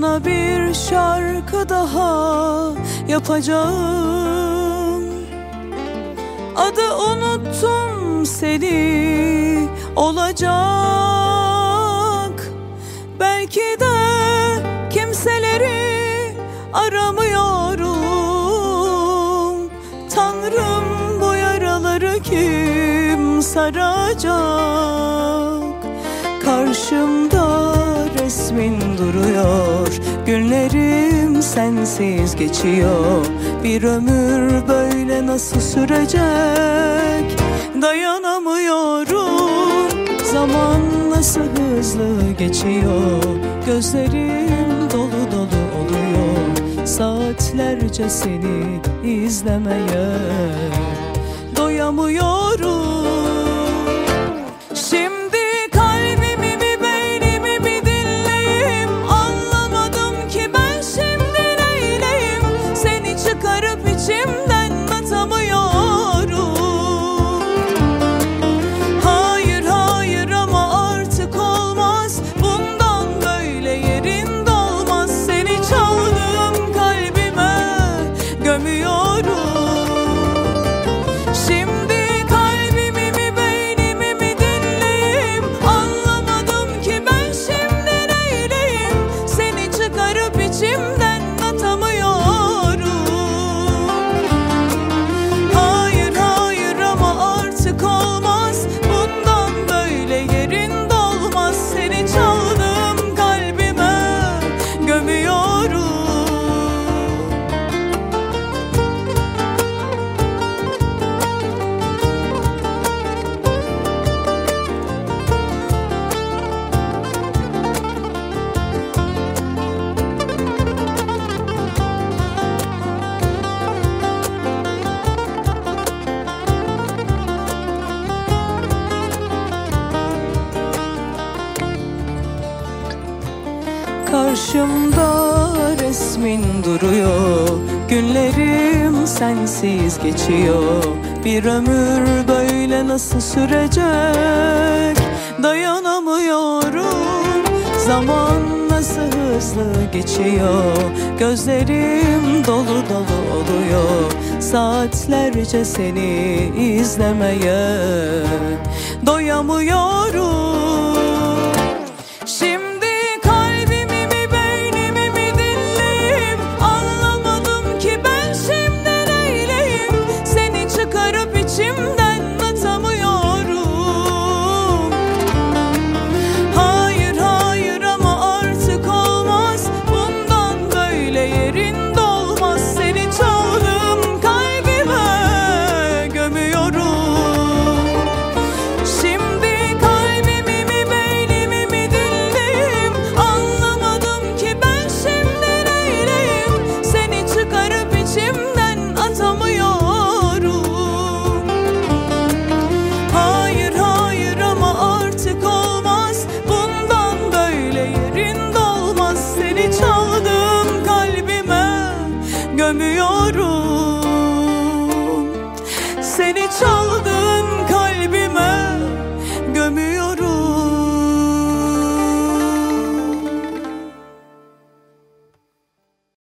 Sana bir şarkı daha yapacağım. Adı unuttum seni olacak. Belki de kimseleri aramıyorum. Tanrım bu yaraları kim saracak? Karşımda sensiz geçiyor. Bir ömür böyle nasıl sürecek? Dayanamıyorum. Zaman nasıl hızlı geçiyor? Gözlerim dolu dolu oluyor. Saatlerce seni izlemeye Doyamıyorum Karşımda resmin duruyor. Günlerim sensiz geçiyor. Bir ömür böyle nasıl sürecek? Dayanamıyorum. Zaman nasıl hızlı geçiyor? Gözlerim dolu dolu oluyor. Saatlerce seni izlemeye Doyamıyorum çıkarıp